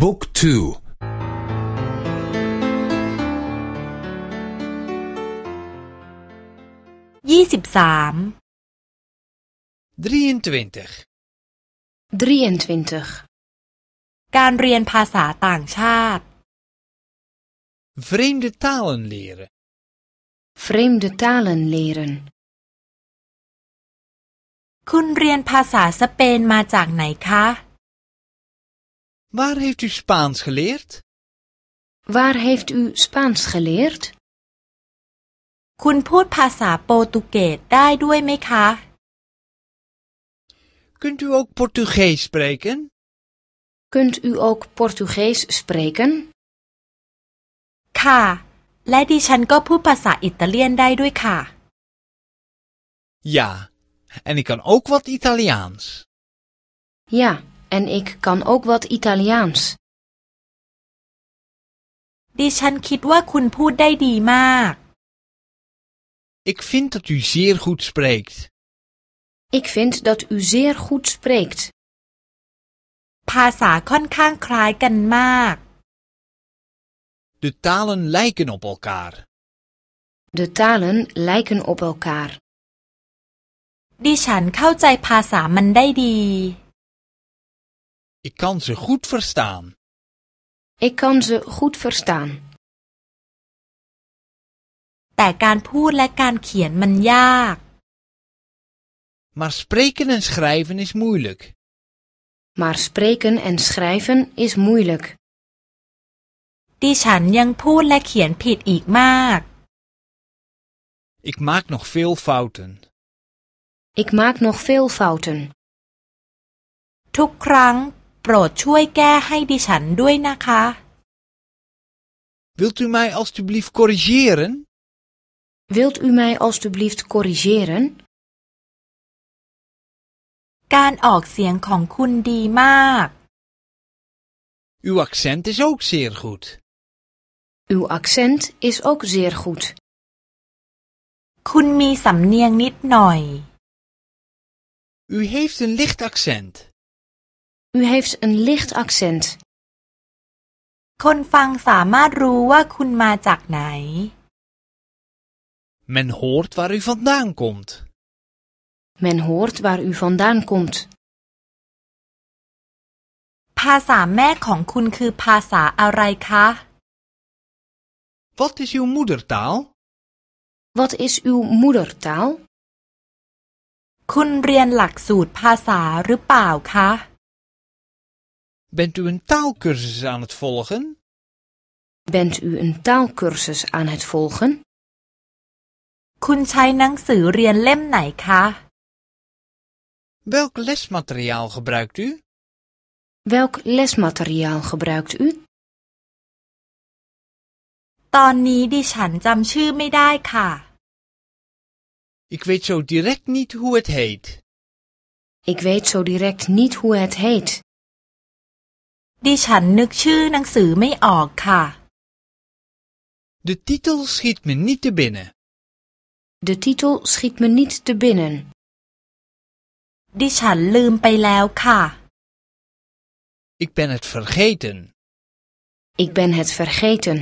บุ๊กทูยี่สิบสาม 23. 23. การเรียนภาษาต่างชาติ Vreemde talen leren. Vreemde talen leren. คุณเรียนภาษาสเปนมาจากไหนคะ Waar heeft u Spaans geleerd? Waar heeft u Spaans geleerd? คุณพูดภาษาโปรตุเกสได้ด้วยไหมคะ Kunt u ook Portugees spreken? Kunt u ook Portugees spreken? ค่ะ และดิฉันก็พูดภาษาอิตาเลียนได้ด้วยค่ะ Ja, en ik kan ook wat Italiaans. Ja, en ik kan ook wat Italiaans. ดิฉันคิดว่าคุณพูดได้ดีมาก Ik vind dat u zeer goed spreekt. Ik vind dat u zeer goed spreekt. ภาษาค่อนข้างคล้ายกันมาก De talen lijken op elkaar. De talen lijken op elkaar. ดิฉันเข้าใจภาษามันได้ดี Ik kan ze goed verstaan. Ik kan ze goed verstaan. แต่การพูดและการเขียนมันยาก Maar spreken en schrijven is moeilijk. Maar spreken en schrijven is moeilijk. ดิฉันยังพูดและเขียนผิดอีกมาก Ik maak nog veel fouten. Ik maak nog veel fouten. ทุกครั้ง โปรดช่วยแก้ให้ดิฉันด้วยนะคะ Wilt u mij alstublieft corrigeren? Wilt u mij alstublieft corrigeren? การออกเสียงของคุณดีมาก Uw accent is ook zeer goed. Uw accent is ook zeer goed. คุณมีสำเนียงนิดหน่อย U heeft een licht accent. U heeft een licht accent. คนฟังสามารถรู้ว่าคุณมาจากไหน Men hoort waar u vandaan komt. Men hoort waar u vandaan komt. ภาษาแม่ของคุณคือภาษาอะไรคะ Wat is uw moedertaal? Wat is uw moedertaal? คุณเรียนหลักสูตรภาษาหรือเปล่าคะ Bent u een taalkursus aan het volgen? Bent u een taalkursus aan het volgen? คุณใช้หนังสือเรียนเล่มไหนคะ Welk lesmateriaal gebruikt u? Welk lesmateriaal gebruikt u? ตอนนี้ดิฉันจำชื่อไม่ได้ค่ะ Ik weet zo direct niet hoe het heet. Ik weet zo direct niet hoe het heet. ดิฉันนึกชื่อหนังสือไม่ออกค่ะ De titel schiet me niet te binnen. De titel schiet me niet te binnen. ดิฉันลืมไปแล้วค่ะ Ik ben het vergeten. Ik ben het vergeten.